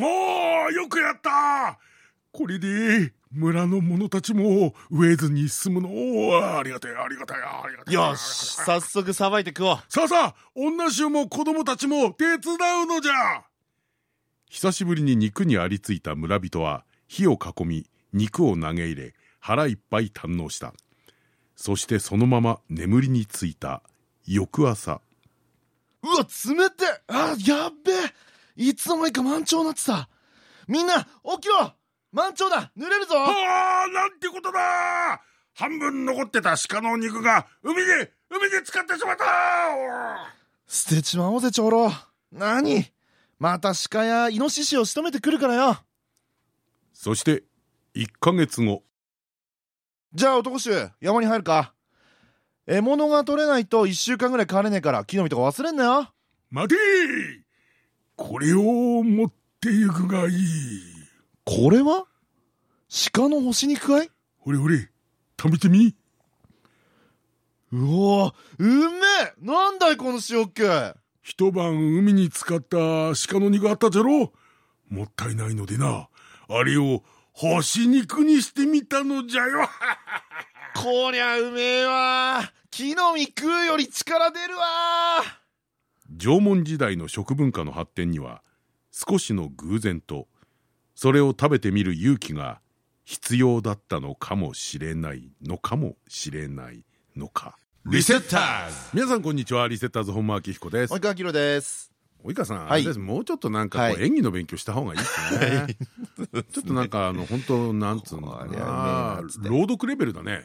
おおよくやった。これで村の者たちも飢えずに済むの。ありがたいありがたいありがたいよし早速さばいて食おう。さあさあ女衆も子供たちも手伝うのじゃ。久しぶりに肉にありついた村人は火を囲み肉を投げ入れ腹いっぱい堪能した。そしてそのまま眠りについた翌朝。うわ冷てえ。あやっべえいつの間にか満潮になってたみんな起きろ！満潮だ！濡れるぞ！ああなんてことだ半分残ってた鹿の肉が海で海で使ってしまった！捨てちまおうぜ長老何？また鹿やイノシシを仕留めてくるからよ。そして1ヶ月後。じゃあ男衆山に入るか。獲物が取れないと1週間ぐらい帰れねえから木の実とか忘れんなよ。待てこれを持ってゆくがいい。これは？鹿の干し肉かい？ほれほれ食べてみ。うわうめえ！なんだいこの塩っ気！一晩海に浸かった鹿の肉あったじゃろ？もったいないのでな。あれを干し肉にしてみたのじゃよ。こりゃうめえわ。木の実食うより力出るわ縄文時代の食文化の発展には少しの偶然とそれを食べてみる勇気が必要だったのかもしれないのかもしれないのか。リセッターズ。皆さんこんにちは。リセッターズ本間明彦です。及川明です。及川さん、はい。もうちょっとなんかこう演技の勉強した方がいいですね。ちょっとなんかあの本当なんつうのかな。朗読レベルだね。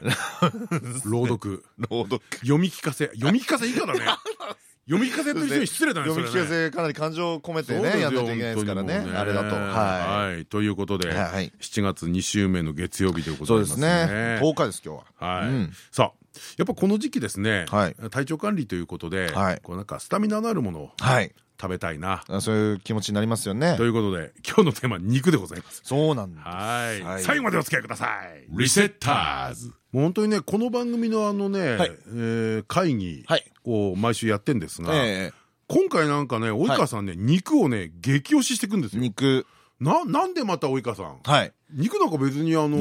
朗読。朗読。読み聞かせ。読み聞かせ以下だね。読み聞かせと一緒に失礼だね。読み聞かせかなり感情を込めてねやんないといけないですからね。あれだと。ははい。ということでいはい。7月2週目の月曜日ということそうででございますすね。ね。10日です今日は。はい、うん。さあやっぱこの時期ですね、はい。体調管理ということで、はい。こうなんかスタミナのあるものをはい。食べたいな、あそういう気持ちになりますよね。ということで今日のテーマ肉でございます。そうなんだはい。はい。最後までお付き合いください。リセッターズ。もう本当にねこの番組のあのね、はい。えー会議はい。を毎週やってんですが、え今回なんかね及川さんね、肉をね激推ししていくんですよ。え肉。ななんでまた及川さん？はい。肉なんか別にあの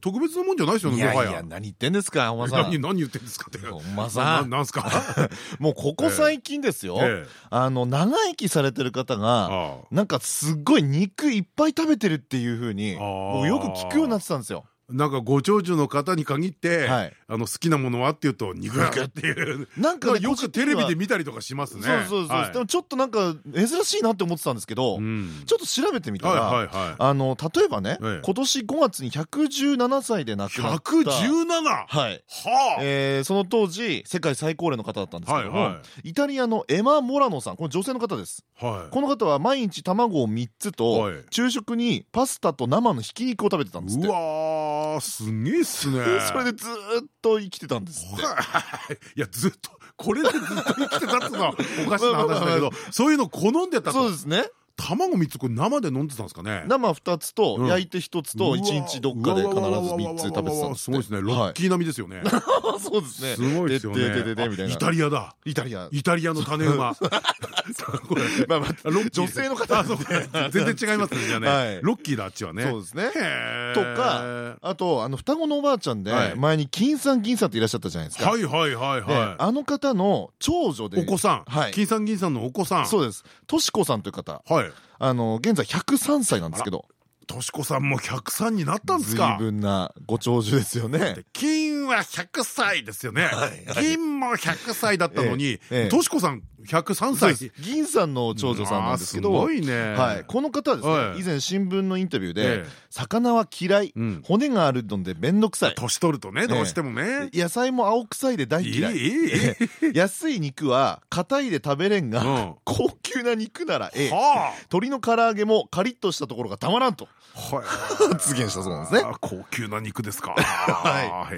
特別なもんじゃないですよいねもはややいや。何言ってんですかお前さん。何何言ってんですかって。お前なさんなんすか？もうここ最近ですよ。ええ。あの長生きされてる方がなんかすっごい肉いっぱい食べてるっていう風にあーもうよく聞くようになってたんですよなんかご長寿の方に限って、はい。あの好きなものはって言うと肉だっていう。なんかねよくテレビで見見たりとかしますね。そうそうそう、はい。でもちょっとなんか珍しいなって思ってたんですけど、うん。ちょっと調べてみたら、例えばね、ええ。今年5月に117歳で亡くなった。117ははい。あ、えーその当時世界最高齢の方だったんですけども、はいはイタリアのエマ・モラノさんこの女性の方です。はい。この方は毎日卵を3つとはい。昼食にパスタと生のひき肉を食べてたんですって。うわーすげえっすね。それでずーっと生きてたんですって。い。やずっとこれでずっと生きてたってのはおかしな話だけど そういうの好んでたと。そうですね卵3つこれ生で飲んでたんですかね？生2つとうん。焼いて1つと1日どっかで必ず3つ食べてたんですすごいですね。ロッキー並みですよね。は いそうですね。すごいですよね。でででででみたいな。イタリアだ。イタリア。イタリアの種馬。まあまあ女性の方あそうか。全然違いますねじゃあね、はい。ロッキーだあっちはね。そうですね。とかあとあの双子のおばあちゃんではい。前に金さん銀さんっていらっしゃったじゃないですか。はいはいはいではあの方の長女いで。お子さん、はい。金さん銀さんのお子さん。そうです。としこさんという方。はいあの現在103歳なんですけど。としこさんも103になったんです随か分なご長寿ですよね。で金は100歳ですよね、はいはい。金も100歳だったのに、ええええ。さん103歳銀さんの長女さんなんですけどね。はい。この方はですはい。ね以前新聞のインタビューでええ。魚は嫌いうん。骨があるので面倒くさい。年取るとねどうしてもね。野菜も青臭いで大嫌い。安い肉は硬いで食べれんがうん。高級な肉ならええ。は鶏の唐揚げもカリッとしたところがたまらんと。発言したそうなんですね。あ高級な肉ですか。は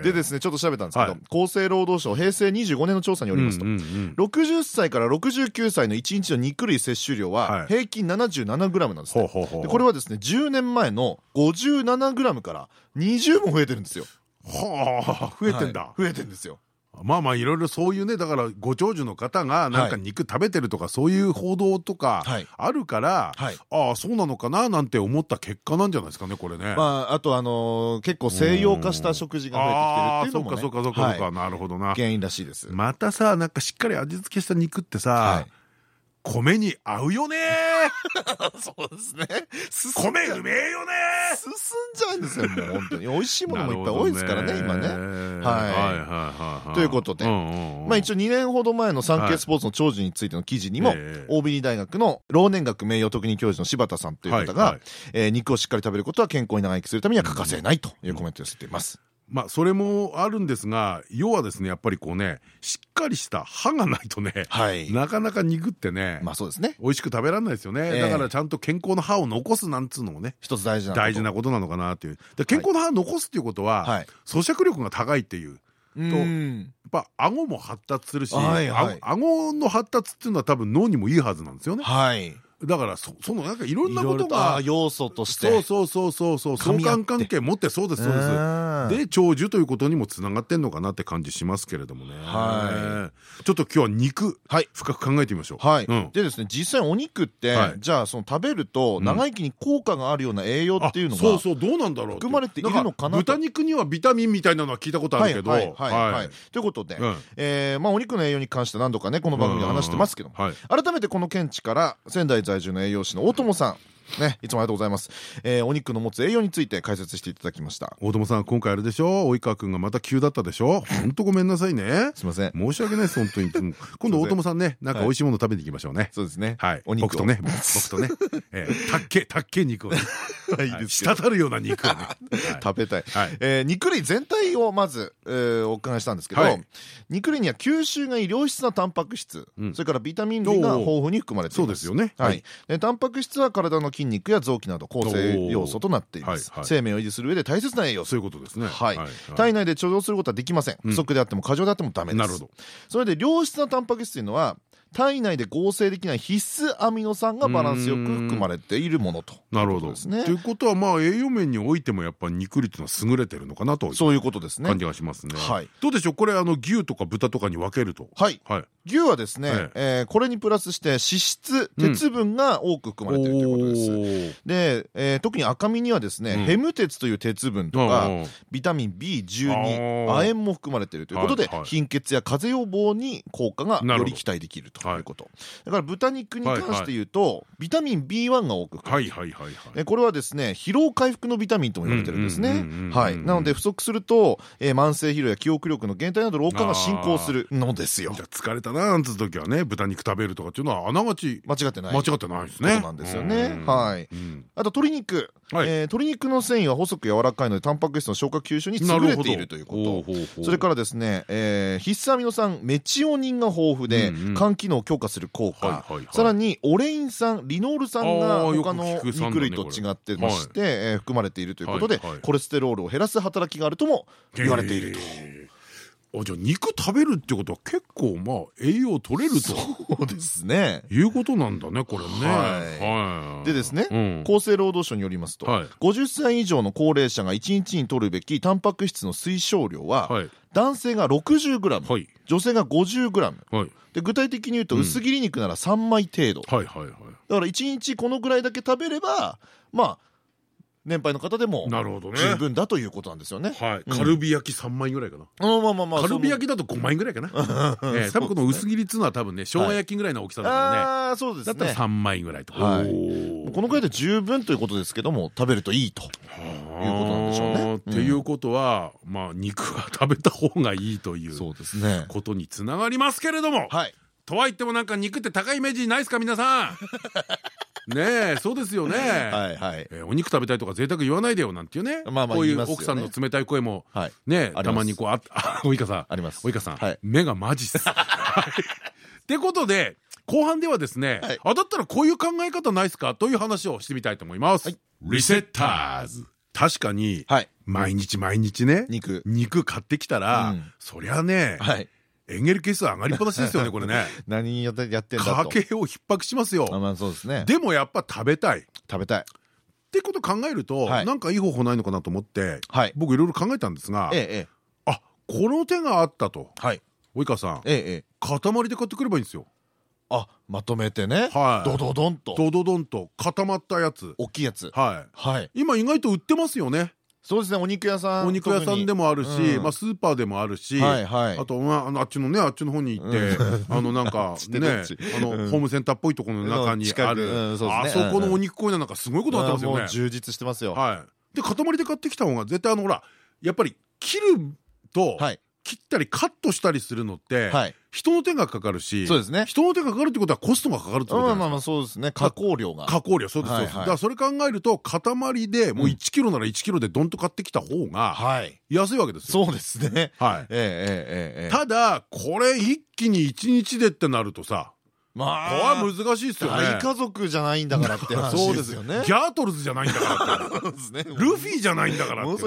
い。でですねちょっと調べたんですけどはい。厚生労働省平成25年の調査によりますとうんうんうん60歳から69歳の1日の肉類摂取量ははい。平均 77g なんですね。でこれはですね10年前の 57g から20も増えてるんですよ。はあ増えてんだ、はい増えてんですよまあまあいろいろそういうねだからご長寿の方がなんか肉食べてるとかそういう報道とかはい。あるから、はい。ああそうなのかななんて思った結果なんじゃないですかねこれね。まああとあのー結構西洋化した食事が増えてきてるっていうのもね。そうかそうかそうかそうか、はい。なるほどな。原因らしいです。またさなんかしっかり味付けした肉ってさ、はい米に合うよね。そうですね。米うめえよね。進んじゃうんですよもう本当に。美味しいものもいっぱい多いですからね今ね。はい。はいはいはいということでまあ一応2年ほど前のサンケイスポーツの長寿についての記事にも、ええ大美大学の老年学名誉特任教授の柴田さんという方が、はいはい。えー肉をしっかり食べることは健康に長生きするためには欠かせないというコメントを寄せています。まあそれもあるんですが要はですねやっぱりこうねしっかりした歯がないとね、はい。なかなか肉ってね、まあそうですね。美味しく食べられないですよね、ええだからちゃんと健康な歯を残すなんつうのもね一つ大事なこと。大事なことなのかなっていうで健康な歯を残すっていうことは、はい。咀嚼力が高いっていううん。やっぱ顎も発達するし、はいはいあ顎の発達っていうのは多分脳にもいいはずなんですよねはい。だからそそのなんかいろんなことが要素として。そうそうそうそうそう相関関係持ってそうですそうです。で、で長寿ということにもつながってんのかなって感じしますけれどもね。はちょっと今日は肉はい。深く考えてみましょう。はい、うん。でですね実際お肉って、はい。じゃあその食べるとうん。長生きに効果があるような栄養っていうのが、そうそうどうなんだろう含まれているのかな豚肉にはビタミンみたいなのは聞いたことあるけど。はいはいということで、うん。えーまあ、お肉の栄養に関して何度かねこの番組で話してますけども、はい。改めてこの見地から仙台在住の栄養士の大友さん。ねいつもありがとうございます、えーお肉の持つ栄養について解説していただきました。大友さん今回あれでしょ？及川君がまた急だったでしょ？本当ごめんなさいね。すいません。申し訳ないです本当に。う ん今度大友さんねなんか美味しいもの食べに行きましょうね。そうですね。はい。お肉を。僕とね。僕とね。えーたっけたっけ肉をね。滴るような肉をね。食べたい、はい。えー肉類全体をまず、えーお伺いしたんですけど、はい。肉類には吸収がいい良質なタンパク質、うん。それからビタミン類が豊富に含まれています。そうですよね。ははいい、でタンパク質は体の筋肉や臓器など構成要素となっています、はいはい。生命を維持する上で大切な栄養素。そういうことですね。はい。体内で貯蔵することはできません。不足であっても過剰であってもダメです。なるほど。それで良質なタンパク質というのは体内で合成できない必須アミノ酸がバランスよく含まれているものと。なるほど。ということですね。ということはまあ栄養面においてもやっぱ肉類っていうのは優れてるのかなとそういうことですね。感じがしますね。はい。どうでしょう？これあの牛とか豚とかに分けると。はい。はい。牛はですね、ええ。ーこれにプラスして脂質鉄分が多く含まれているということです、で、えー特に赤身にはですね、うん。ヘム鉄という鉄分とか、ビタミン B12 あー。亜鉛も含まれているということで、貧血や風邪予防に効果がより期待できるとい。うこと、だから豚肉に関して言うと、ビタミン B1 が多くはいはいはいはこれはですね疲労回復のビタミンとも言われてるんですね。はい。なので不足すると、えー慢性疲労や記憶力の減退など老化が進行するのですよ。じゃあ疲れたななんつう時はね豚肉食べるとかっていうのはあながち間違ってない。間違ってないですね。そうなんですよね。うんはいうん。あと鶏肉、はい。えー鶏肉の繊維は細く柔らかいのでタンパク質の消化吸収に優れているということ。それからですね、えー必須アミノ酸メチオニンが豊富で、肝機能を強化する効果、さらにオレイン酸リノール酸が他の肉類と違ってまして、えー含まれているということで、コレステロールを減らす働きがあるとも言われていると。あじゃあ肉食べるってことは結構まあ栄養取れると。そうですね。いうことなんだねこれね。はい。はい。でですねうん。厚生労働省によりますと、はい。50歳以上の高齢者が1日に摂るべきタンパク質の推奨量は、はい。男性が 60g、はい。女性が 50g はい。で具体的に言うとうん。薄切り肉なら3枚程度、だから1日このぐらいだけ食べればまあ年配の方でもなるほどね。十分だということなんですよね。はい。うん。カルビ焼き3枚ぐらいかな。あまあまあまあカルビき焼きだと5枚ぐらいかな。え え多分この薄切りっつうのは多分ね生姜焼きぐらいの大きさだからね。ああそうですね。だったら3枚ぐらいとはい。おー。このぐらいで十分ということですけども食べるといいと。いうことなんでしょうね。っていうことは、まあ肉は食べた方がいいというそうですね。ことにつながりますけれども、はい。とは言ってもなんか肉って高いイメージないですか皆さんねえそうですよね。はいはい。えーお肉食べたいとか贅沢言わないでよなんていうね。まあまあこういう言いますよね。奥さんの冷たい声もはい。ねたまにこうああ 及川さん。あります。及川さんはい。目がマジっす。は いってことで後半ではですねはい。あだったらこういう考え方ないですかという話をしてみたいと思います。リセッターズ。確かにはい。毎日毎日ね肉。肉買ってきたら、うん。そりゃね、はいエンゲル係数上がりっぱなしですよね これね。何やってやってんだと。家計を逼迫しますよ。あまあそうですね。でもやっぱ食べたい。っ食べたい。てこと考えると、はい。なんかいい方法ないのかなと思ってはい。僕いろいろ考えたんですが、あこの手があったと。はい。及川さんええええ。塊で買ってくればいいんですよ。あまとめてね。はい。ドドドンと。ドドドンと固まったやつ。大きいやつ。はい。はい。今意外と売ってますよねそうですねお肉屋さんお肉屋さんでもあるし、うん。まあスーパーでもあるし、はいはい。あと、まあ、あのあっちのねあっちの方に行って、あのなんか ねあの、うん。ホームセンターっぽいところの中にある、あそこのお肉コーナーなんかすごいことになってますよね。もう。充実してますよ。はい。で塊で買ってきた方が絶対あのほらやっぱり切ると、はい切ったりカットしたりするのって、はい。人の手がかかるしそうですね。人の手がかかるってことはコストがかかるってことですか。まあまあまあそうですね。加工量が。加工量そうですそうです、だからそれ考えると塊でもううん。1キロなら1キロでドンと買ってきた方がはい。安いわけですよ、そうですね。はい、ええええええただこれ一気に1日でってなるとさまこれは難しいですよね。大家族じゃないんだからって話そうですよね。ギャートルズじゃないんだからってルフィじゃないんだからって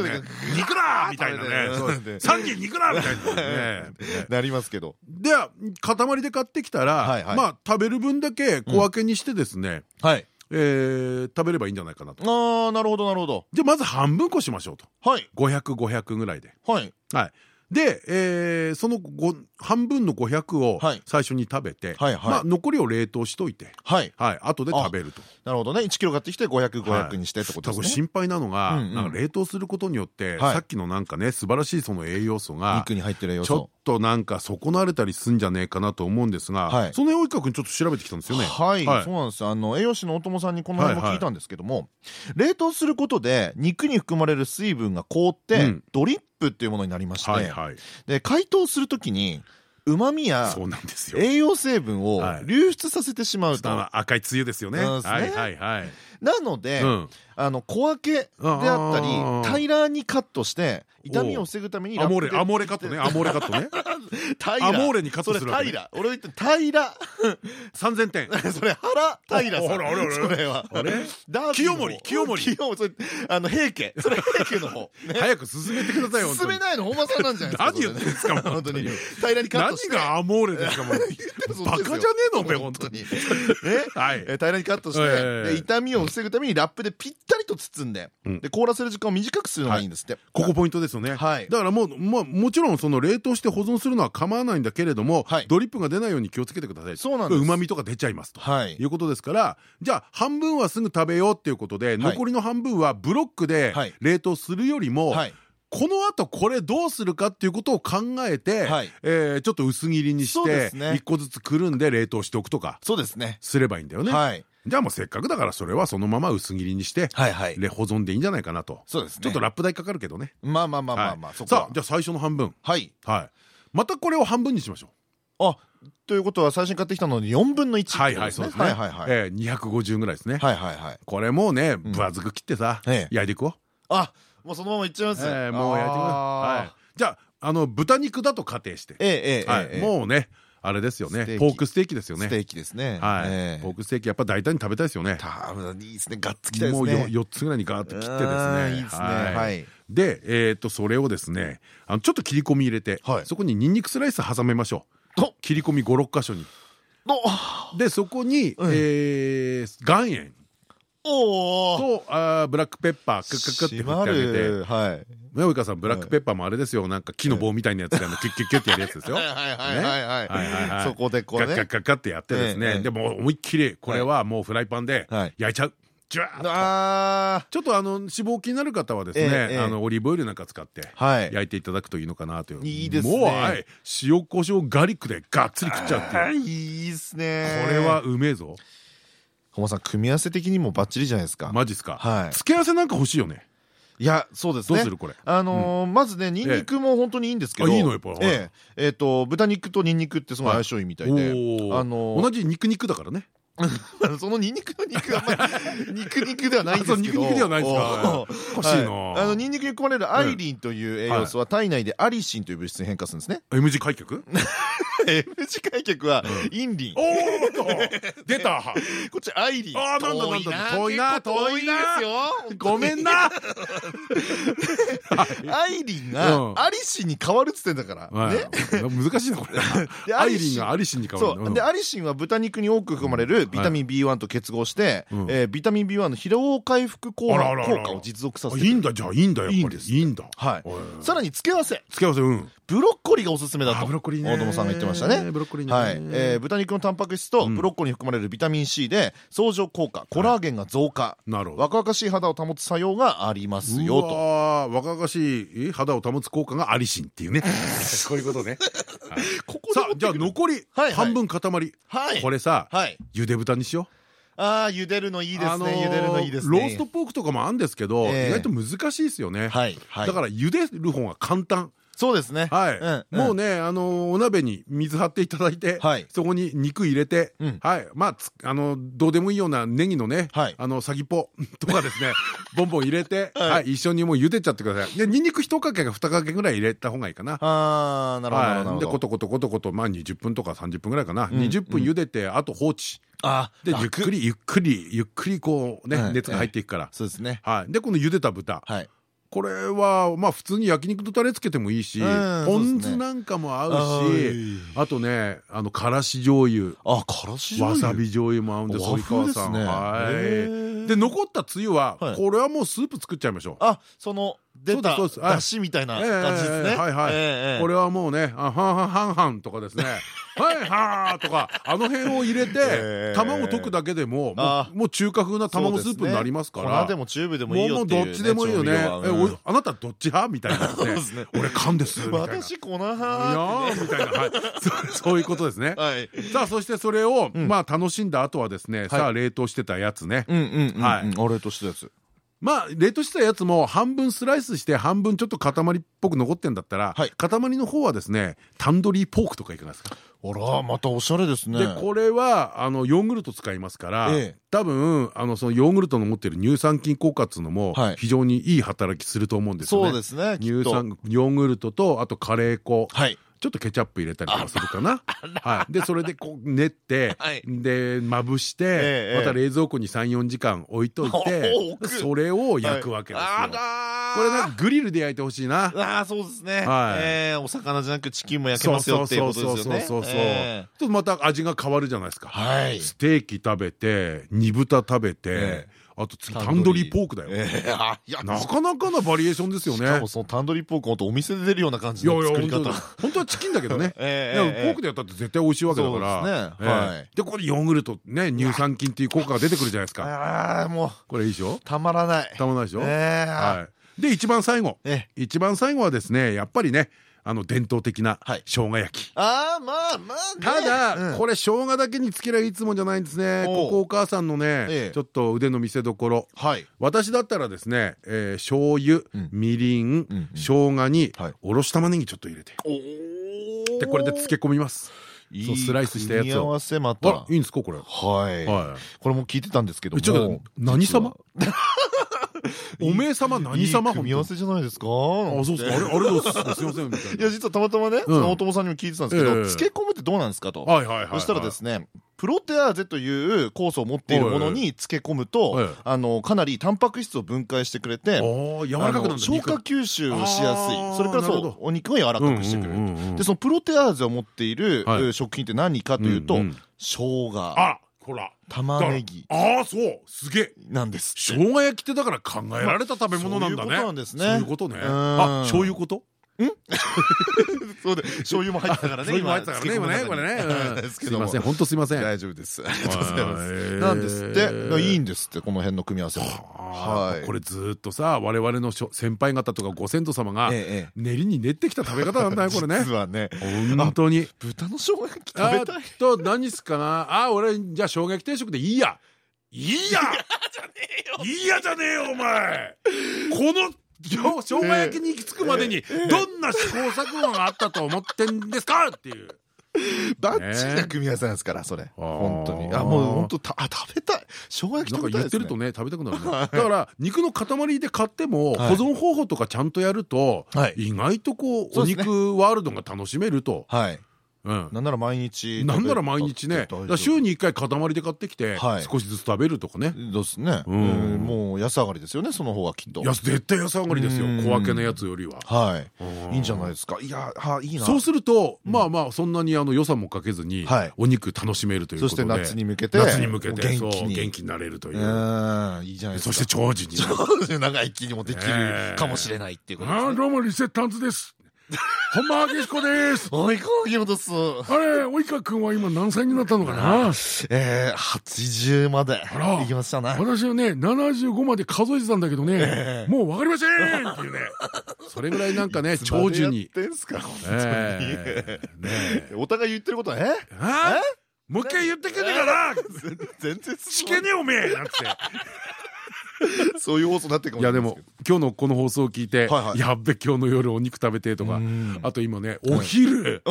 肉だみたいなね。三斤肉だみたいな ね。なりますけど。で塊で買ってきたら、まあ食べる分だけ小分けにしてですね、はい。えー食べればいいんじゃないかなと。ああなるほどなるほど。じゃあまず半分こしましょうと。はい。500500ぐらいで。はい。はい。で、えーそのご半分の500をはい。最初に食べて、残りを冷凍しといて、はい。はい、後で食べると。なるほどね。1キロ買ってきて500500はいにしてってことですね。心配なのが、冷凍することによって、はい。さっきのなんかね素晴らしいその栄養素が肉に入ってる要ちょっ素となんか損なわれたりすんじゃねえかなと思うんですが、はい。その辺及川君ちょっと調べてきたんですよね。はい、そうなんです。あの栄養士の大友さんにこの辺も聞いたんですけども、冷凍することで肉に含まれる水分が凍って、うん。ドリップっていうものになりまして、はいはい、で解凍するときに旨味やそうなんですよ。栄養成分をはい流出させてしまうと、赤いつゆですよねはいはいはい。なので、うん。あの小分けであったりあー平らにカットして痛みを防ぐためにアモーレアモーレカットね。アモーレカットね。アモーレにカットするわけね。それ平ら俺が言って平ら 三千点。それ原平さん。ああらあらあら。それは。あれ？ダービーの。方清盛清盛。清盛。それあの平家。それ平家の方。ね早く進めてくださいよ。進めないの？本間さんなんじゃないですか何言ってんですかそれね。本当に。本平らにカットして。何がアモーレですかもう。バカじゃねえのおめえ本当に。ねはい。え？ー平らにカットして、ええで痛みを防ぐためにラップでぴったりと包んで,、うん。で凍らせる時間を短くするのがい。いんですって、ここポイントですよね。はい。だからもう、まあ、もちろんその冷凍して保存するのは構わないんだけれども、はい。ドリップが出ないように気をつけてください。そうなんです。うまみとか出ちゃいますと。はい。いうことですからじゃあ半分はすぐ食べようっていうことで、残りの半分はブロックではい。冷凍するよりも、はい。このあとこれどうするかっていうことを考えて、はい。えーちょっと薄切りにしてね。1個ずつくるんで冷凍しておくとかそうですね。すればいいんだよね。はいじゃあもうせっかくだからそれはそのまま薄切りにして、保存でいいんじゃないかなと。そうですね。ちょっとラップ代かかるけどね。まあまあまあまあまあ、はい。そさあじゃあ最初の半分。はい。はい。またこれを半分にしましょう。あということは最初に買ってきたのに4分の1ってはいはいそうですね。はいはいはい。えー250ぐらいですね。はいはいはい。これもうね分厚く切ってさええ。焼いていくわ。あもうそのままいっちゃいます、えーもう焼いてい。はい。あじゃああの豚肉だと仮定して。ー、ええええはい。ええ。もうねあれですよね。ポークステーキですよね。ステーキですね。はい。ええ。ポークステーキやっぱ大胆に食べたいですよね。たいいですね。ガッツきたいですもうねよ4つぐらいにガーッと切ってですね。いいですね。はい。でえっとそれをですねあのちょっと切り込み入れてはい。そこにニンニクスライス挟めましょう。お。切り込み56箇所に。お。でそこにうん。えー岩塩おとあブラックペッパークックックって振ってあげて。はい。ね、及川さんブラックペッパーもあれですよ。なんか木の棒みたいなやつであのキュッキュッキュッってやるやつですよ。はいはいはいそこでこうね。ガッガッガッってやってですねでも思いっきりこれはもうフライパンで焼いちゃう。ちょっとあの脂肪気になる方はですねあのオリーブオイルなんか使って焼いていただくといいのかなといういいですねもうはい塩コショウガリックでがっつり食っちゃうっていういいですねこれはうめえぞ本間さん組み合わせ的にもバッチリじゃないですか。マジっすか。はい。付け合わせなんか欲しいよね。いやそうですね。どうするこれ。あのーまずねニンニクも本当にいいんですけど。あいいのやっぱええ。と豚肉とニンニクってすごい相性いいみたいで。あのー同じ肉肉だからね。そのニンニクの肉はあんまり 肉肉ではないんですけど。肉肉ではないですか。おー。おかしいな。はい。あのニンニクに含まれるアイリンという栄養素は体内でアリシンという物質に変化するんですね。M 字開脚？M 字開脚はインリン。おーっと。出た。こっちアイリン。あーなんだなんだ。遠いな。遠いですよごめんな。アイリンうん。がアリシンに変わるっつってんだから。ね。難しいなこれ。でアイリンがアリシンに変わるそう。でアリシンは豚肉に多く含まれるビタミン B1 と結合して、えービタミン B1 の疲労回復効果を実続させあていいんだじゃあいいんだやっぱり。いいんです。いいんだ。はい。さらに付け合わせ。付け合わせうん。ブロッコリーがおすすめだと。あブロッコリーね。大友さんが言ってましたね。ブロッコリーねはい、えー豚肉のタンパク質とうん。ブロッコリーに含まれるビタミン C で相乗効果コラーゲンが増加、なるほど。若々しい肌を保つ作用がありますうよと若々しいえ肌を保つ効果がアリシンっていうね。こういうことね。ここでさあじゃあ残り半分塊。はい。これさはい。ゆで豚にしよう。ああ茹でるのいいですあのーね茹でるのいいですね。ローストポークとかもあるんですけどええ。意外と難しいですよね。だから茹でる方が簡単そうですね。はい、もうね、あのお鍋に水張っていただいて、はい。そこに肉入れて、うん。はい、まあつあのどうでもいいようなネギのね、はい。あの先っぽ とかですね、ボンボン入れて、はい、一緒にもう茹でちゃってください。で、ニンニク一かけか二かけぐらい入れた方がいいかな。ああなるほどでコトコトコトコトまあ20分とか30分ぐらいかな、ん20分茹でてあと放置。あでゆっくりゆっくりゆっくりこうね、はい熱が入っていくから、そうですね。はい、でこの茹でた豚、はいこれはまあ普通に焼肉とタレつけてもいいし、うんポン酢なんかも合うはいしあとねあのからし醤油。あからし醤わ油さび醤油も合うんです和及川さん。はい。ー。で残ったつゆははい。これはもうスープ作っちゃいましょう。あその出たそうですそうです。はいだしみたいなええ感じですね。はいはい。ええこれはもうねあはんはんはんはんとかですね。はいはーとかあの辺を入れてええ卵溶くだけでももあう中華風な卵スープになりますから。粉でもチューブでもいいよっていうどっちでもいいよね。えおあなたどっち派みたいなそうですね。俺缶ですみたいな。私粉いやみたいな、はい、そうそういうことですね。はい。さあそしてそれを、ん。まあ楽しんだ後はですね、さあ冷凍してたやつね、うんうんうんはい。あれとしたやつまあ冷凍してたやつも半分スライスして半分ちょっと塊っぽく残ってんだったら、はい。塊の方はですねタンドリーポークとかいかがですか、あらまたおしゃれですね。でこれはあのヨーグルト使いますから、ええ。多分あのそのヨーグルトの持ってる乳酸菌効果っつうのもはい。非常にいい働きすると思うんですよね。そうですね乳酸ヨーグルトとあとカレー粉、はいちょっとケチャップ入れたりとかするかな。はい。で、それでこう練って、はいで、まぶして、ええまた冷蔵庫に3、4時間置いといてそれを焼くわけですよ。これね、グリルで焼いてほしいな。あーそうですねはいえーお魚じゃなくチキンも焼けますよっていうことですよねそうそうそうそう。えちょっとまた味が変わるじゃないですか。はいステーキ食べて、煮豚食べてえ、あと次タンドリー。ポークだよ。いやなかなかなバリエーションですよね。しかもそのタンドリーポークほんとお店で出るような感じの作り方。本当はチキンだけどね。ポークでやったって絶対美味しいわけだから。ですね。ええ。はい。でここでヨーグルトね乳酸菌っていう効果が出てくるじゃないですか。ああもう。これいいでしょ？たまらない。たまらないでしょ？ええはい。で一番最後。ええ。一番最後はですねやっぱりねあの伝統的なはい。生姜焼き。ああまあまあね。ただ、うん。これ生姜だけにつけりゃいつもじゃないんですね。ここお母さんのね、ええ。ちょっと腕の見せ所。はい。私だったらですね、えー、醤油、うん。みりん、うんうん。生姜に、はい。おろし玉ねぎちょっと入れて。おでこれで漬け込みます。そうスライスしたやつを。組み合わせまあたらいいんですかこれ。はい。はこれも聞いてたんですけどちょっと何様？おめえ様何様組み合わせじゃないですか。あそうっすか。あれあれどうすすいませんみたいいや実はたまたまね、その大友さんにも聞いてたんですけど、ええ。漬け込むってどうなんですかと、なはいはいはいはい。そしたらですねプロテアーゼという酵素を持っているものに漬け込むと、はいあのかなりタンパク質を分解してくれて、消化吸収をしやすい。それからそうお肉を柔らかくしてくれる。でそのプロテアーゼを持っている、食品って何かというと、生姜。あほら。玉ねぎ。ああそう。すげえ。なんです生姜焼きってだから考えられた食べ物なんだね。そういうことなんですね。そういうことね。うん あそうで醤油も入ってたからねそういうの入ってたからね今ねこれね。すいません本当すいません。大丈夫です。ありがとうございます。はい。なんですって。いいんですってこの辺の組み合わせも。はい。これずーっとさ我々の先輩方とかご先祖様がええ練りに練ってきた食べ方なんだよこれね。実はね。本当に。豚の生姜焼き食あべたい。と何すかな。あ俺じゃあ生姜焼き定食でいいや。いいや。いいやじゃねえよお前。この生姜焼きに行き着くまでにどんな試行錯誤があったと思ってんですか？っていう。バッチリな組み合わせなんですからそれ。本当に。あもう本当あ食べたい。生姜焼きなんか言ってるとね食べたくなるね。だから肉の塊で買っても保存方法とかちゃんとやると意外とこうお肉ワールドが楽しめると。はいなんなら毎日なんなら毎日ね。週に1回塊で買ってきて少しずつ食べるとかね。ですね。もう安上がりですよねその方がきっと。絶対安上がりですよ。小分けのやつよりは。はい。いいんじゃないですか。いやいいな。そうするとまあまあそんなにあの予算もかけずにお肉楽しめるということでそして夏に向けて夏に向けて元気に。なれるという。いいじゃないそして長寿に。長生きにもできるかもしれないっていうことですどうもリセッターズです本間明彦です。おいかげです。あれ、おいかくんは今何歳になったのかな？ええ、80まで。行きましたね。私はね、75まで数えてたんだけどね、もうわかりませんっていうね。それぐらいなんかね、長寿に。ってんすか、本当に。お互い言ってることは、え？もう一回言ってくれねえかな全然しけねえおめえなんて。そういう放送になっていやでも今日のこの放送を聞いてやっべ今日の夜お肉食べてとかあと今ね お昼。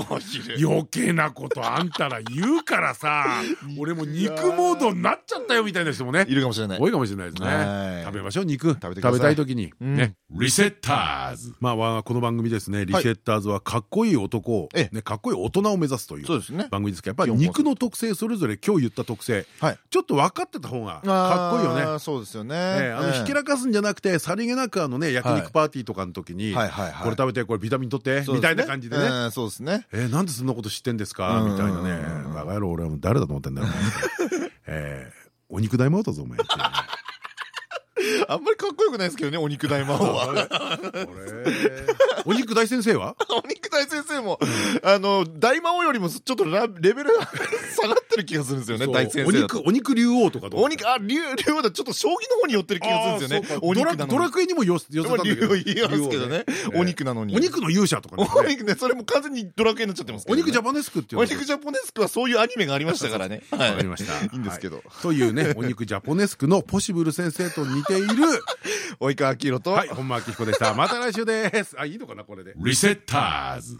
余計なことあんたら言うからさ 俺も肉モードになっちゃったよみたいな人もねいるかもしれない。多いかもしれないですね。食べましょう肉。食べたい時に。ね。リセッターズ。まあこの番組ですね。リセッターズはかっこいい男ねかっこいい大人を目指すという番組ですけどやっぱり肉の特性それぞれ今日言った特性ちょっと分かってた方がかっこいいよね。そうですよねあのひけらかすんじゃなくてさりげなくあのね焼肉パーティーとかの時にこれ食べてこれビタミン取ってみたいな感じでね。そうですね。えなんでそんなこと知ってんですか？みたいなね。バカ野郎俺はもう誰だと思ってんだよ。えお肉大魔王だぞお前。あんまりかっこよくないですけどねお肉大魔王は。お肉大先生は？お肉大先生もあの大魔王よりもちょっとレベルが下がってる気がするんですよね大先生お肉お肉竜王とかお肉あ竜王だ。ちょっと将棋の方に寄ってる気がするんですよね。お肉ドラクエにも寄せたんだけど。言いますけどねお肉なのに。お肉の勇者とかお肉ねそれも完全にドラクエになっちゃってますお肉ジャポネスクってお肉ジャポネスクはそういうアニメがありましたからね。わかりました。い。いんですけど。というねお肉ジャポネスクのポシブル先生と似ている。及川明宏と。はい本間明彦でした。また来週です。あいいのかなこれで。リセッターズ